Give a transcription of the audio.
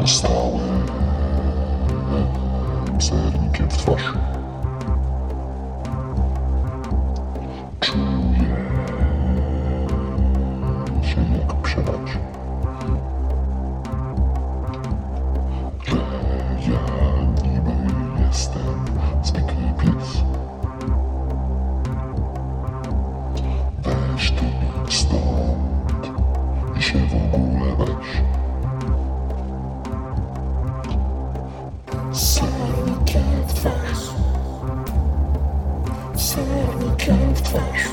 Zostały e, zernikiem w twarz. Czuję się jak przelać. Że ja niby jestem zwykły pies. Weź ty stąd i się w ogóle weź. Sernikiem w twarz. Sernikiem w twarz.